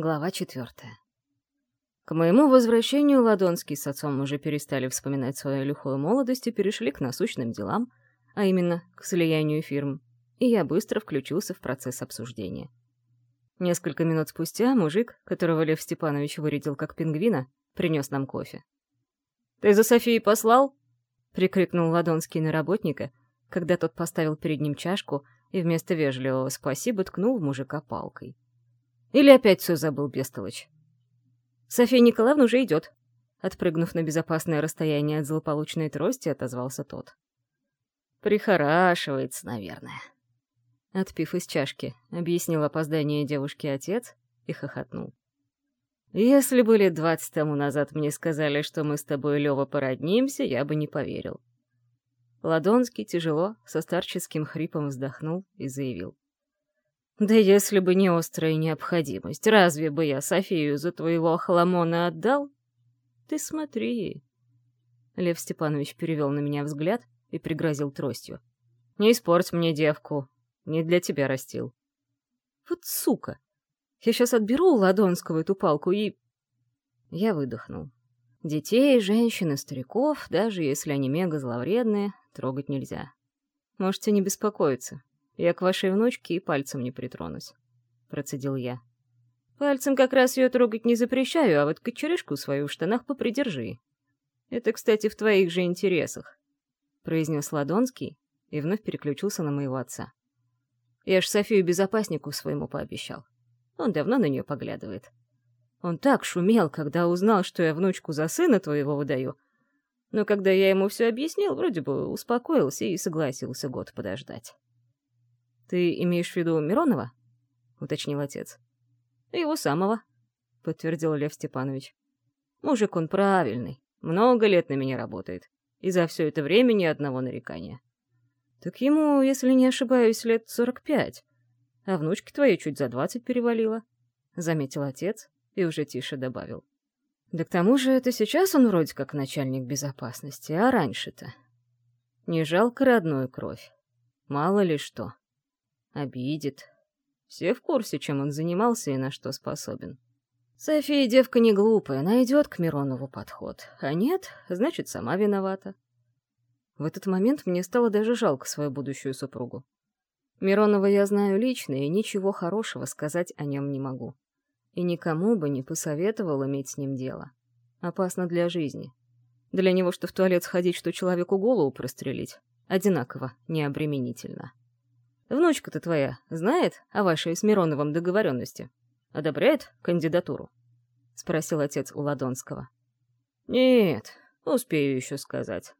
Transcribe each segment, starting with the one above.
Глава четвертая. К моему возвращению Ладонский с отцом уже перестали вспоминать свою лихую молодость и перешли к насущным делам, а именно к слиянию фирм, и я быстро включился в процесс обсуждения. Несколько минут спустя мужик, которого Лев Степанович вырядил как пингвина, принес нам кофе. «Ты за Софией послал?» — прикрикнул Ладонский на работника, когда тот поставил перед ним чашку и вместо вежливого «спасибо» ткнул мужика палкой. Или опять все забыл, Бестолыч? София Николаевна уже идет. Отпрыгнув на безопасное расстояние от злополучной трости, отозвался тот. Прихорашивается, наверное. Отпив из чашки, объяснил опоздание девушки отец и хохотнул. Если бы лет двадцать тому назад мне сказали, что мы с тобой, Лёва, породнимся, я бы не поверил. Ладонский тяжело, со старческим хрипом вздохнул и заявил. Да если бы не острая необходимость, разве бы я Софию за твоего охламона отдал? Ты смотри. Лев Степанович перевел на меня взгляд и пригрозил тростью. Не испорть мне девку, не для тебя растил. Вот сука! Я сейчас отберу у Ладонского эту палку и... Я выдохнул. Детей, женщин и стариков, даже если они мега зловредные, трогать нельзя. Можете не беспокоиться. Я к вашей внучке и пальцем не притронусь», — процедил я. «Пальцем как раз ее трогать не запрещаю, а вот кочерышку свою в штанах попридержи. Это, кстати, в твоих же интересах», — произнес Ладонский и вновь переключился на моего отца. «Я ж Софию безопаснику своему пообещал. Он давно на нее поглядывает. Он так шумел, когда узнал, что я внучку за сына твоего выдаю. Но когда я ему все объяснил, вроде бы успокоился и согласился год подождать». «Ты имеешь в виду Миронова?» — уточнил отец. «Его самого», — подтвердил Лев Степанович. «Мужик он правильный, много лет на меня работает, и за все это время ни одного нарекания. Так ему, если не ошибаюсь, лет сорок пять, а внучке твоей чуть за двадцать перевалило», — заметил отец и уже тише добавил. «Да к тому же это сейчас он вроде как начальник безопасности, а раньше-то...» «Не жалко родную кровь. Мало ли что». Обидит. Все в курсе, чем он занимался и на что способен. София девка не глупая, найдет к Миронову подход. А нет, значит, сама виновата. В этот момент мне стало даже жалко свою будущую супругу. Миронова я знаю лично, и ничего хорошего сказать о нем не могу. И никому бы не посоветовал иметь с ним дело. Опасно для жизни. Для него что в туалет сходить, что человеку голову прострелить. Одинаково необременительно. Внучка-то твоя знает о вашей с Мироновым договоренности? Одобряет кандидатуру?» — спросил отец у Ладонского. «Нет, успею еще сказать».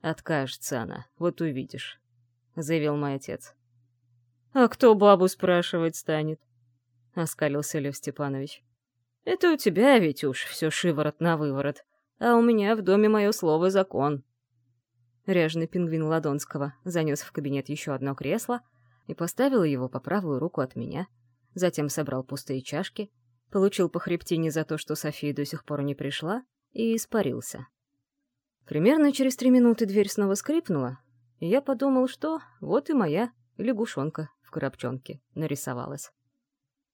«Откажется она, вот увидишь», — заявил мой отец. «А кто бабу спрашивать станет?» — оскалился Лев Степанович. «Это у тебя ведь уж все шиворот на выворот, а у меня в доме мое слово закон». Ряженый пингвин Ладонского занес в кабинет еще одно кресло и поставил его по правую руку от меня, затем собрал пустые чашки, получил по хребтине за то, что София до сих пор не пришла, и испарился. Примерно через три минуты дверь снова скрипнула, и я подумал, что вот и моя лягушонка в коробчонке нарисовалась.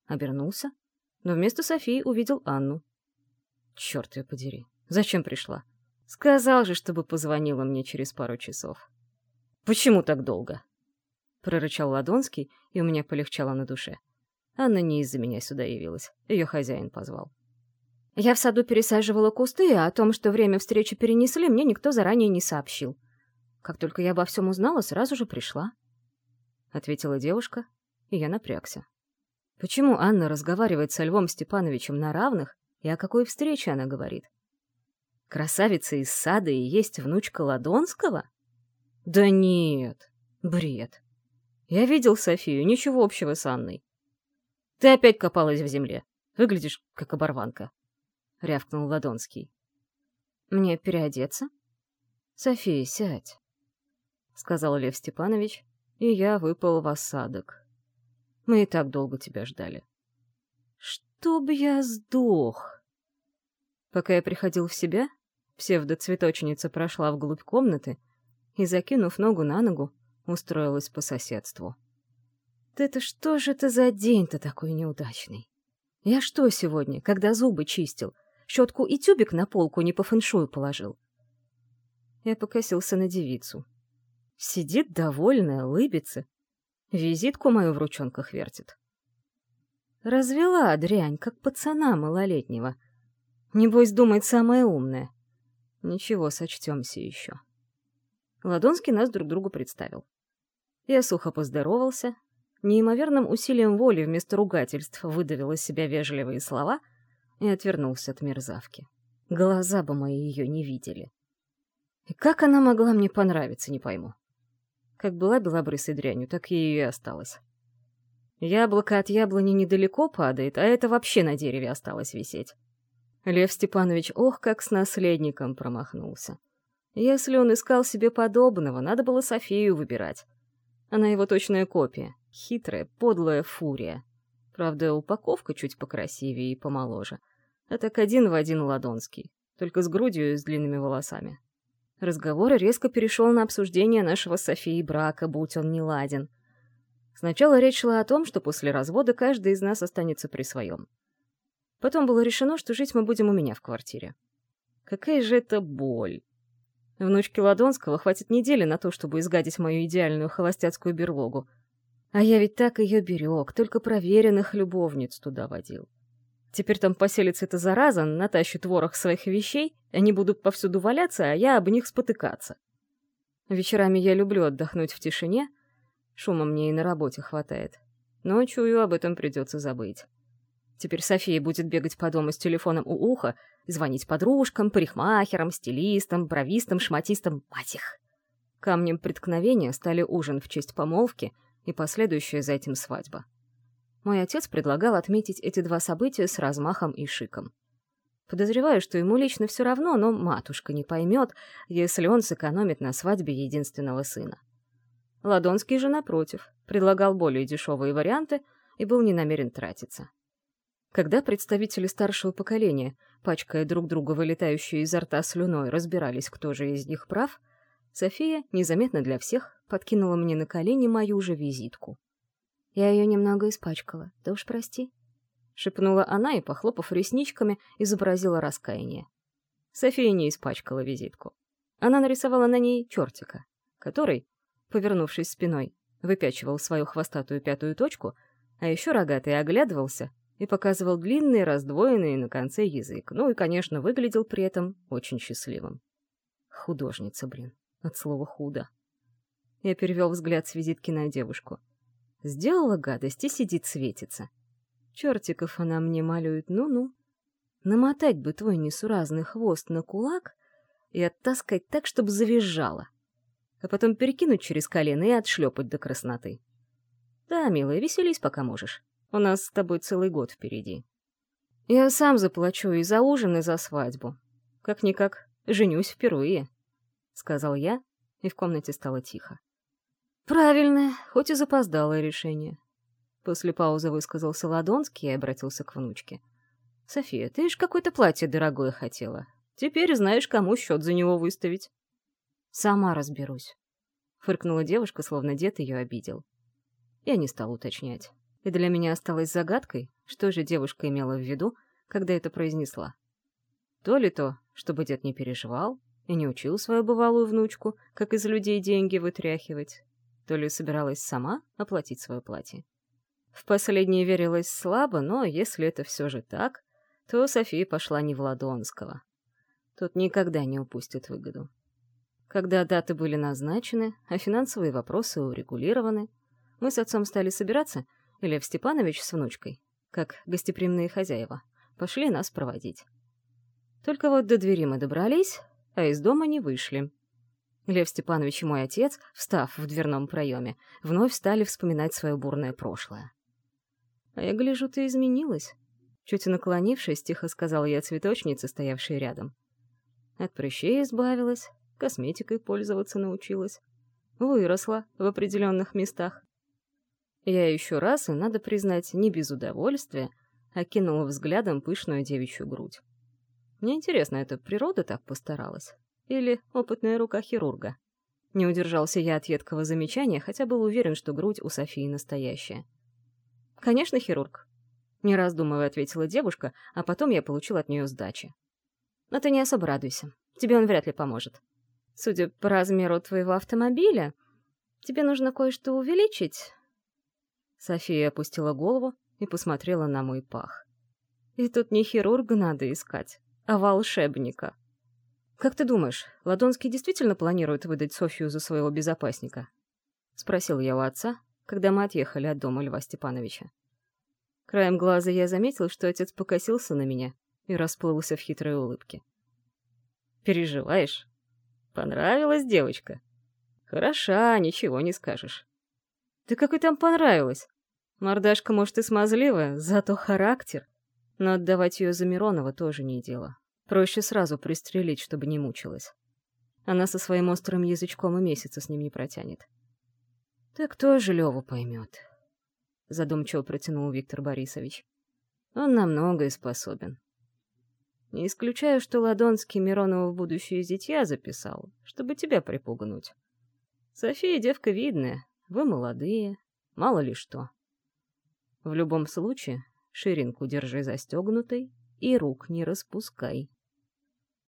Обернулся, но вместо Софии увидел Анну. Черт ее подери, зачем пришла? Сказал же, чтобы позвонила мне через пару часов. «Почему так долго?» Прорычал Ладонский, и у меня полегчало на душе. Анна не из-за меня сюда явилась. Ее хозяин позвал. Я в саду пересаживала кусты, а о том, что время встречи перенесли, мне никто заранее не сообщил. Как только я обо всем узнала, сразу же пришла. Ответила девушка, и я напрягся. Почему Анна разговаривает со Львом Степановичем на равных, и о какой встрече она говорит? Красавица из сада и есть внучка Ладонского? Да нет, бред. Я видел Софию, ничего общего с Анной. Ты опять копалась в земле. Выглядишь, как оборванка. Рявкнул Ладонский. Мне переодеться? София, сядь. Сказал Лев Степанович, и я выпал в осадок. Мы и так долго тебя ждали. Чтоб я сдох. Пока я приходил в себя, псевдоцветочница прошла вглубь комнаты и, закинув ногу на ногу, устроилась по соседству. «Да это что же это за день-то такой неудачный? Я что сегодня, когда зубы чистил, щетку и тюбик на полку не по фэншую положил? Я покосился на девицу. Сидит довольная, улыбится. Визитку мою в ручонках вертит. Развела дрянь, как пацана малолетнего. Небось, думает самая умная. Ничего, сочтемся еще. Ладонский нас друг другу представил. Я сухо поздоровался, неимоверным усилием воли вместо ругательств выдавил из себя вежливые слова и отвернулся от мерзавки. Глаза бы мои ее не видели. И как она могла мне понравиться, не пойму. Как была белобрысой дрянью, так ей и осталось. Яблоко от яблони недалеко падает, а это вообще на дереве осталось висеть. Лев Степанович, ох, как с наследником промахнулся. Если он искал себе подобного, надо было Софию выбирать. Она его точная копия. Хитрая, подлая фурия. Правда, упаковка чуть покрасивее и помоложе. А так один в один ладонский, только с грудью и с длинными волосами. Разговор резко перешел на обсуждение нашего Софии брака, будь он не ладен. Сначала речь шла о том, что после развода каждый из нас останется при своем. Потом было решено, что жить мы будем у меня в квартире. Какая же это боль! Внучке Ладонского хватит недели на то, чтобы изгадить мою идеальную холостяцкую берлогу. А я ведь так ее берег, только проверенных любовниц туда водил. Теперь там поселится эта зараза, натащит ворох своих вещей, они будут повсюду валяться, а я об них спотыкаться. Вечерами я люблю отдохнуть в тишине, шума мне и на работе хватает. Но, чую, об этом придется забыть. Теперь София будет бегать по дому с телефоном у уха, звонить подружкам, парикмахерам, стилистам, бровистам, шматистам, мать их. Камнем преткновения стали ужин в честь помолвки и последующая за этим свадьба. Мой отец предлагал отметить эти два события с размахом и шиком. Подозреваю, что ему лично все равно, но матушка не поймет, если он сэкономит на свадьбе единственного сына. Ладонский же, напротив, предлагал более дешевые варианты и был не намерен тратиться. Когда представители старшего поколения, пачкая друг друга вылетающей изо рта слюной, разбирались, кто же из них прав, София, незаметно для всех, подкинула мне на колени мою же визитку. Я ее немного испачкала, да уж прости. Шепнула она и, похлопав ресничками, изобразила раскаяние. София не испачкала визитку. Она нарисовала на ней чертика, который, повернувшись спиной, выпячивал свою хвостатую пятую точку, а еще рогатый оглядывался и показывал длинный, раздвоенный на конце язык. Ну и, конечно, выглядел при этом очень счастливым. Художница, блин, от слова «худо». Я перевел взгляд с визитки на девушку. Сделала гадость и сидит светится. Чертиков она мне малюет, ну-ну. Намотать бы твой несуразный хвост на кулак и оттаскать так, чтобы завизжала. А потом перекинуть через колено и отшлепать до красноты. Да, милая, веселись, пока можешь. У нас с тобой целый год впереди. Я сам заплачу и за ужин, и за свадьбу. Как-никак, женюсь впервые, — сказал я, и в комнате стало тихо. Правильное, хоть и запоздалое решение. После паузы высказался Ладонский и обратился к внучке. «София, ты ж какое-то платье дорогое хотела. Теперь знаешь, кому счет за него выставить». «Сама разберусь», — фыркнула девушка, словно дед ее обидел. Я не стал уточнять и для меня осталось загадкой, что же девушка имела в виду, когда это произнесла. То ли то, чтобы дед не переживал и не учил свою бывалую внучку, как из людей деньги вытряхивать, то ли собиралась сама оплатить свое платье. В последнее верилось слабо, но если это все же так, то София пошла не в Ладонского. Тот никогда не упустит выгоду. Когда даты были назначены, а финансовые вопросы урегулированы, мы с отцом стали собираться — Лев Степанович с внучкой, как гостеприимные хозяева, пошли нас проводить. Только вот до двери мы добрались, а из дома не вышли. Лев Степанович и мой отец, встав в дверном проеме, вновь стали вспоминать свое бурное прошлое. «А я гляжу, ты изменилась», — чуть наклонившись, тихо сказала я цветочнице, стоявшей рядом. От прыщей избавилась, косметикой пользоваться научилась. Выросла в определенных местах. Я еще раз, и, надо признать, не без удовольствия, окинула взглядом пышную девичью грудь. Мне интересно, это природа так постаралась? Или опытная рука хирурга? Не удержался я от едкого замечания, хотя был уверен, что грудь у Софии настоящая. Конечно, хирург. Не раздумывая, ответила девушка, а потом я получил от нее сдачи. Но ты не особо радуйся. Тебе он вряд ли поможет. Судя по размеру твоего автомобиля, тебе нужно кое-что увеличить. София опустила голову и посмотрела на мой пах. И тут не хирурга надо искать, а волшебника. «Как ты думаешь, Ладонский действительно планирует выдать Софию за своего безопасника?» — спросил я у отца, когда мы отъехали от дома Льва Степановича. Краем глаза я заметил, что отец покосился на меня и расплылся в хитрой улыбке. «Переживаешь? Понравилась девочка? Хороша, ничего не скажешь». «Да какой там понравилась? Мордашка, может, и смазливая, зато характер. Но отдавать ее за Миронова тоже не дело. Проще сразу пристрелить, чтобы не мучилась. Она со своим острым язычком и месяца с ним не протянет. «Так кто же Леву поймет?» — задумчиво протянул Виктор Борисович. «Он на многое способен. Не исключаю, что Ладонский Миронова в будущее зятья записал, чтобы тебя припугнуть. София девка видная, вы молодые, мало ли что. В любом случае, ширинку держи застегнутой и рук не распускай.